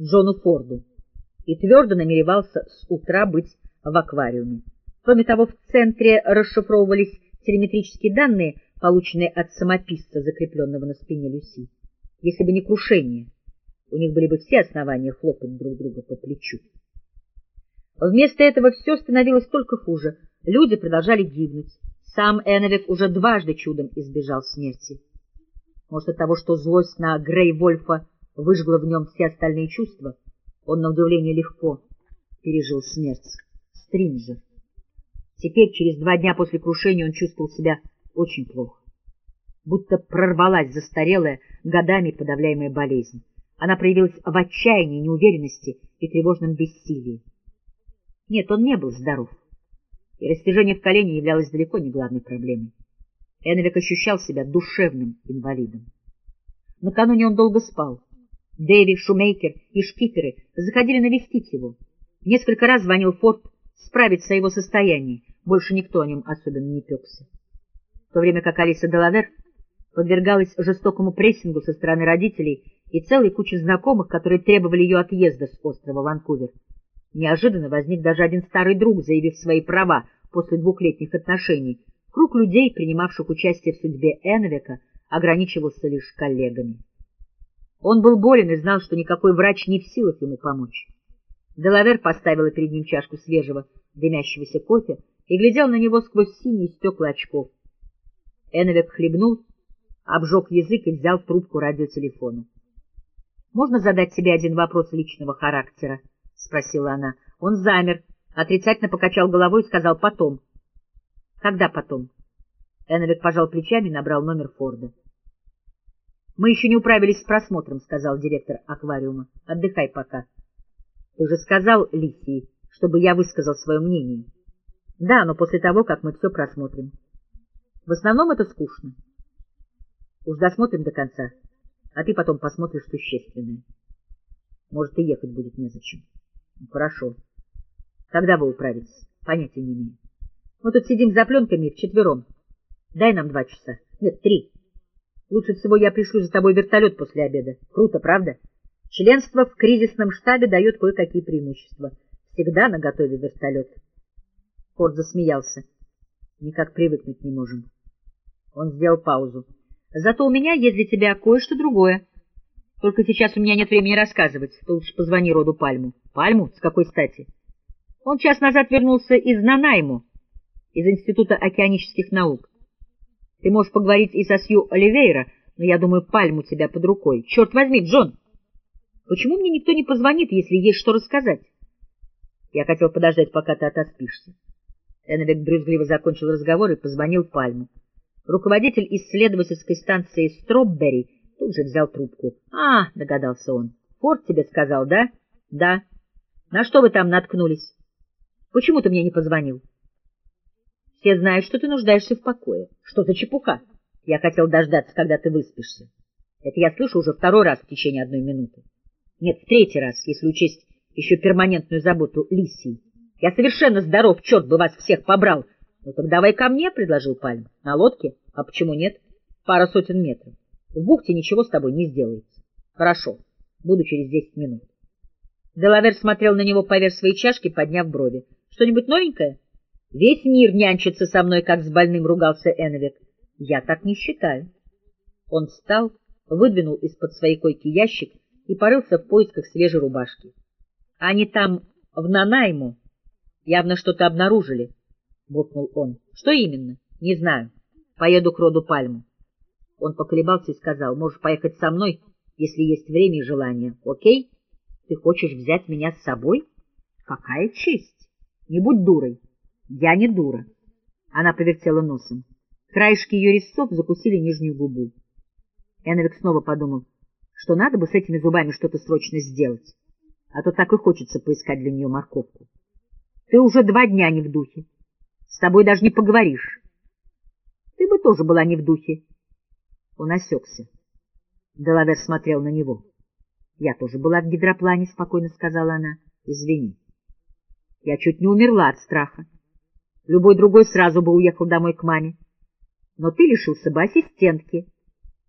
Джону Форду и твердо намеревался с утра быть в аквариуме. Кроме того, в центре расшифровывались телеметрические данные, полученные от самописца, закрепленного на спине Люси. Если бы не крушение, у них были бы все основания хлопать друг друга по плечу. Вместо этого все становилось только хуже. Люди продолжали гибнуть. Сам Эновик уже дважды чудом избежал смерти. Может, от того, что злость на Грей-Вольфа выжгла в нем все остальные чувства, он, на удивление, легко пережил смерть. Стринджер. Теперь, через два дня после крушения, он чувствовал себя очень плохо. Будто прорвалась застарелая, годами подавляемая болезнь. Она проявилась в отчаянии, неуверенности и тревожном бессилии. Нет, он не был здоров. И растяжение в колене являлось далеко не главной проблемой. Энвик ощущал себя душевным инвалидом. Накануне он долго спал. Дэви, Шумейкер и шкиперы заходили навестить его. Несколько раз звонил Форд справиться о его состоянии. Больше никто о нем особенно не пекся. В то время как Алиса Делавер подвергалась жестокому прессингу со стороны родителей и целой кучи знакомых, которые требовали ее отъезда с острова Ванкувер. Неожиданно возник даже один старый друг, заявив свои права после двухлетних отношений. Круг людей, принимавших участие в судьбе Энвека, ограничивался лишь коллегами. Он был болен и знал, что никакой врач не в силах ему помочь. Делавер поставила перед ним чашку свежего, дымящегося кофе и глядел на него сквозь синие стекла очков. Эновик хлебнул, обжег язык и взял трубку радиотелефона. — Можно задать тебе один вопрос личного характера? — спросила она. Он замер, отрицательно покачал головой и сказал «потом». «Когда потом?» Эновик пожал плечами и набрал номер Форда. «Мы еще не управились с просмотром», — сказал директор аквариума. «Отдыхай пока». «Ты же сказал Лисии, чтобы я высказал свое мнение». «Да, но после того, как мы все просмотрим». «В основном это скучно». «Уж досмотрим до конца, а ты потом посмотришь существенное. Может, и ехать будет незачем». Ну, хорошо. Когда вы управитесь? Понятия не имею. Мы тут сидим за пленками вчетвером. Дай нам два часа. Нет, три. Лучше всего я пришлю за тобой вертолет после обеда. Круто, правда? Членство в кризисном штабе дает кое-какие преимущества. Всегда на готове вертолет. Форд засмеялся. Никак привыкнуть не можем. Он сделал паузу. Зато у меня есть для тебя кое-что другое. Только сейчас у меня нет времени рассказывать. Ты лучше позвони Роду Пальму. Пальму? С какой стати? Он час назад вернулся из Нанайму, из Института океанических наук. Ты можешь поговорить и со Сью Оливейра, но я думаю, Пальму тебя под рукой. Черт возьми, Джон! Почему мне никто не позвонит, если есть что рассказать? Я хотел подождать, пока ты отоспишься. Эновик брюзгливо закончил разговор и позвонил Пальму. Руководитель исследовательской станции Строббери Тут же взял трубку. — А, — догадался он, — Форд тебе сказал, да? — Да. — На что вы там наткнулись? — Почему ты мне не позвонил? — Все знают, что ты нуждаешься в покое. Что за чепуха? Я хотел дождаться, когда ты выспишься. Это я слышу уже второй раз в течение одной минуты. Нет, в третий раз, если учесть еще перманентную заботу Лисии. Я совершенно здоров, черт бы вас всех побрал. Ну так давай ко мне, — предложил Пальм. На лодке? А почему нет? Пара сотен метров. В бухте ничего с тобой не сделается. Хорошо, буду через десять минут. Делавер смотрел на него поверх своей чашки, подняв брови. Что-нибудь новенькое? Весь мир нянчится со мной, как с больным, ругался Эновик. Я так не считаю. Он встал, выдвинул из-под своей койки ящик и порылся в поисках свежей рубашки. Они там, в Нанайму, явно что-то обнаружили, — буркнул он. — Что именно? — Не знаю. Поеду к роду Пальму. Он поколебался и сказал, можешь поехать со мной, если есть время и желание. Окей? Ты хочешь взять меня с собой? Какая честь! Не будь дурой. Я не дура. Она повертела носом. Краешки ее резцов закусили нижнюю губу. Эновик снова подумал, что надо бы с этими зубами что-то срочно сделать, а то так и хочется поискать для нее морковку. Ты уже два дня не в духе. С тобой даже не поговоришь. Ты бы тоже была не в духе, он осекся. Делавер смотрел на него. — Я тоже была в гидроплане, — спокойно сказала она. — Извини. Я чуть не умерла от страха. Любой другой сразу бы уехал домой к маме. Но ты лишился бы ассистентки.